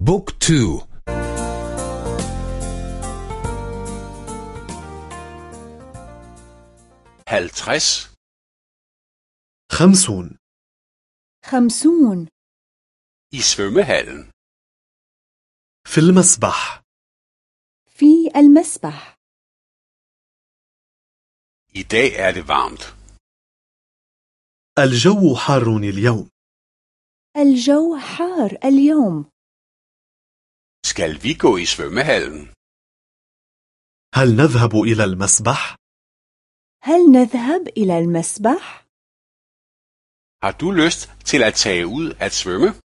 بوك تو. halvtreds خمسون. خمسون. i svømmehallen. في المسبح. في المسبح. I dag er det varmt. الجو حار اليوم. الجو حار اليوم. Skal vi gå i svømmehallen? هل نذهب إلى المسبح؟ هل نذهب إلى المسبح؟ Har du lyst til at tage ud at svømme?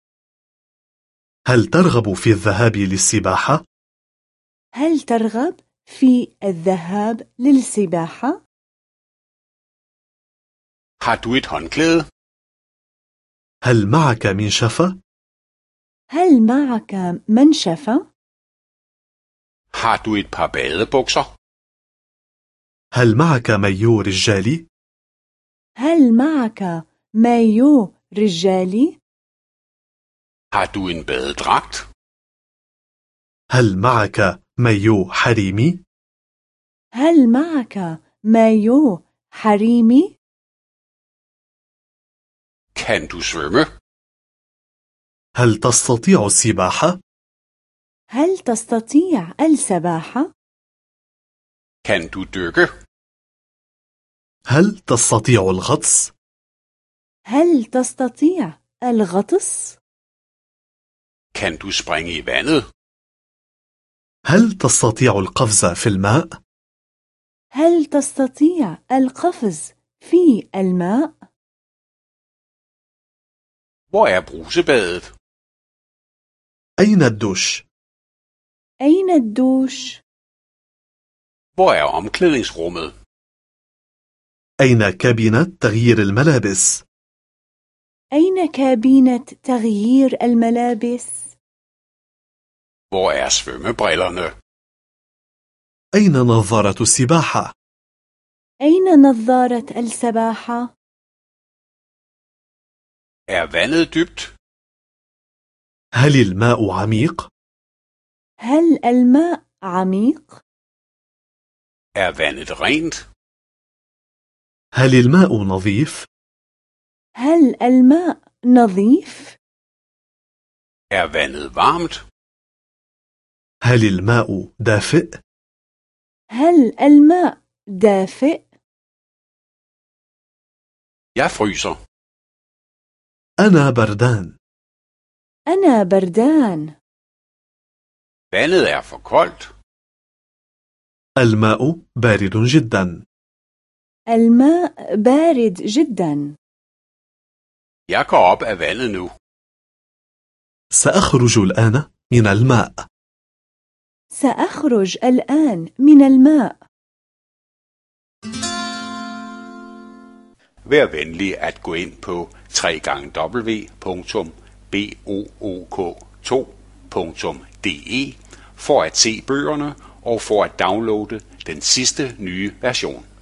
هل ترغب في الذهاب للسباحة؟ هل ترغب في الذهاب للسباحة؟ Har du et håndklæde? هل معك منشفة؟ هل معك منشفة؟ Har du et par badebukser? هل معك مايو رجالي؟ هل معك مايو رجالي؟ Har du en badedragt? هل معك مايو حريمي؟ هل معك مايو حريمي؟ Kan du svømme? هل تستطيع السباحة؟ هل تستطيع السباحة؟ Kan du dykke? هل تستطيع الغطس؟ هل تستطيع الغطس؟ Kan du springe i vandet? هل تستطيع القفز في الماء؟ هل تستطيع القفز في الماء؟ Hvor er brusebadet? أين الدوش؟ أين الدوش؟ Hvor er omklædningsrummet? أين كابينة تغيير الملابس؟ أين كابينة تغيير الملابس؟ Hvor er svømmebrillerne? أين نظارة السباحة؟ أين نظارة السباحة؟ Er vandet dybt? هل الماء عميق؟ هل الماء عميق؟ Er vandet rent? هل الماء نظيف؟ هل الماء نظيف؟ Er vandet varmt? هل الماء دافئ؟ هل الماء دافئ؟ Jeg fryser. أنا بردان أنا بردان. Vandet er for koldt. الماء بارد جدا. الماء بارد جدا. Jeg går op af vandet nu. سأخرج الآن من الماء. سأخرج الآن من الماء. Vær venlig at gå ind på book2.de for at se bøgerne og for at downloade den sidste nye version.